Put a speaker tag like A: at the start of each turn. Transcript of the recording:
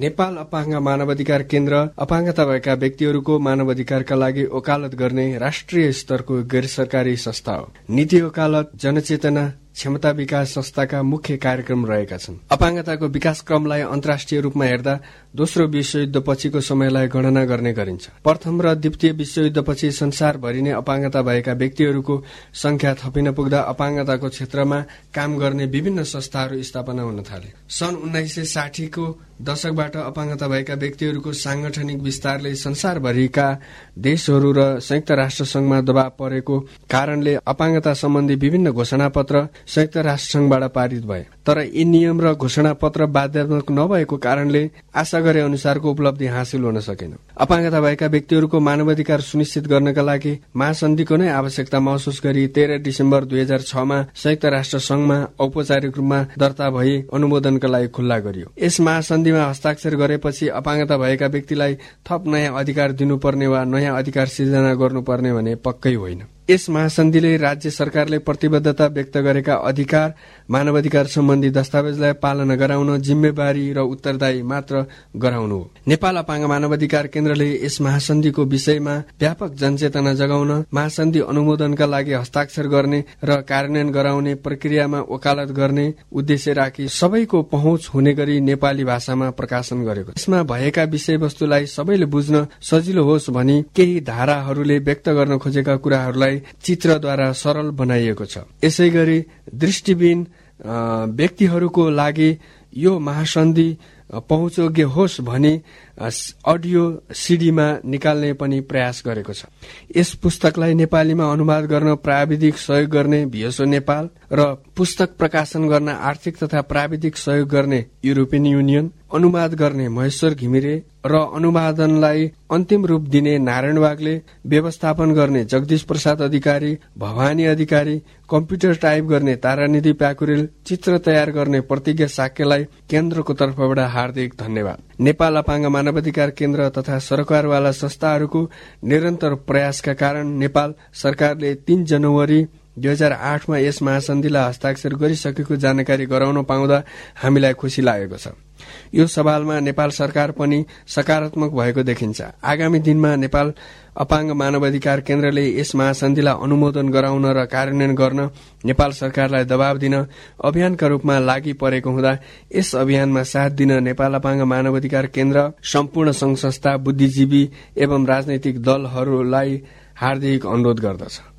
A: नेपाल अपाङ्ग मानवाधिकार केन्द्र अपाङ्गता भएका व्यक्तिहरूको मानवाधिकारका लागि ओकालत गर्ने राष्ट्रिय स्तरको गैर सरकारी संस्था हो। नीति ओकालत जनचेतना क्षमता विकास संस्थाका मुख्य कार्यक्रम रहेका छन्। अपाङ्गताको विकास क्रमलाई अन्तर्राष्ट्रिय रूपमा हेर्दा दोस्रो विश्वयुद्ध पछिको समयलाई गणना गर्ने गरिन्छ। प्रथम र द्वितीय विश्वयुद्धपछि संसारभरि नै अपाङ्गता भएका व्यक्तिहरूको संख्या थपिन पुग्दा अपाङ्गताको क्षेत्रमा काम गर्ने विभिन्न संस्थाहरू स्थापना हुन थाले। सन् उन्नाइस सय साठीको दशकबाट अपाङ्गता भएका व्यक्तिहरूको सांगठनिक विस्तारले संसारभरिका देशहरू र संयुक्त राष्ट्र संघमा दबाव परेको कारणले अपाङ्गता सम्बन्धी विभिन्न घोषणा पत्र संयुक्त राष्ट्र संघबाट पारित भए। तर यी नियम र घोषणा पत्र बाध्यात्मक नभएको कारणले आशा गरे अनुसारको उपलब्धि हासिल हुन सकेन। अपाङ्गता भएका व्यक्तिहरूको मानवाधिकार सुनिश्चित गर्नका लागि महासन्धिको नै आवश्यकता महसुस गरी तेह्र डिसेम्बर दुई हजार छमा संयुक्त राष्ट्र संघमा औपचारिक रूपमा दर्ता भई अनुमोदनका लागि खुल्ला गरियो। यस महासन्धिमा हस्ताक्षर गरेपछि अपाङ्गता भएका व्यक्तिलाई थप नयाँ अधिकार दिनुपर्ने वा नयाँ अधिकार सिर्जना गर्नुपर्ने भने पक्कै होइन। यस महासन्धिले राज्य सरकारले प्रतिबद्धता व्यक्त गरेका अधिकार मानवाधिकार सम्बन्धी दस्तावेजलाई पालना गराउन जिम्मेवारी र उत्तरदायी मात्र गराउनु हो। नेपाल अपाङ्ग मानवाधिकार केन्द्रले यस महासन्धिको विषयमा व्यापक जनचेतना जगाउन महासन्धि अनुमोदनका लागि हस्ताक्षर गर्ने र कार्यान्वयन गराउने प्रक्रियामा वकालत गर्ने उद्देश्य राखी सबैको पहुँच हुने गरी नेपाली भाषामा प्रकाशन गरेको। यसमा भएका विषयवस्तुलाई सबैले बुझ्न सजिलो होस् भनी केही धाराहरूले व्यक्त गर्न खोजेका कुराहरूलाई चित्रद्वारा सरल बनाइएको छ। यसै गरी दृष्टिबिन व्यक्तिहरूको लागि यो महासन्धि पहुँचोग्य होस् भनी अडियो सिडीमा निकाल्ने पनि प्रयास गरेको छ। यस पुस्तकलाई नेपालीमा अनुवाद गर्न प्राविधिक सहयोग गर्ने भिएसओ नेपाल र पुस्तक प्रकाशन गर्न आर्थिक तथा प्राविधिक सहयोग गर्ने युरोपियन युनियन अनुवाद गर्ने महेश्वर घिमिरे र अनुवादनलाई अन्तिम रूप दिने नारायण वागले व्यवस्थापन गर्ने जगदीश प्रसाद अधिकारी भवानी अधिकारी कम्प्युटर टाइप गर्ने तारानिधि प्याकुरेल चित्र तयार गर्ने प्रतिज्ञा साक्यलाई केन्द्रको तर्फबाट हार्दिक धन्यवाद। नेपाल अपाङ्ग मानवाधिकार केन्द्र तथा सरकारवाला संस्थाहरूको निरन्तर प्रयासका कारण नेपाल सरकारले तीन जनवरी दुई हजार आठमा यस महासन्धिलाई हस्ताक्षर गरिसकेको जानकारी गराउन पाउँदा हामीलाई खुसी लागेको छ। यो सवालमा नेपाल सरकार पनि सकारात्मक भएको देखिन्छ। आगामी दिनमा नेपाल अपाङ्ग मानवाधिकार केन्द्रले यस महासन्धिलाई अनुमोदन गराउन र कार्यान्वयन गर्न नेपाल सरकारलाई दबाव दिन अभियानका रूपमा लागि परेको हुँदा यस अभियानमा साथ दिन नेपाल अपाङ्ग मानवाधिकार केन्द्र सम्पूर्ण संघ संस्था बुद्धिजीवी एवं राजनैतिक दलहरूलाई हार्दिक अनुरोध गर्दछ।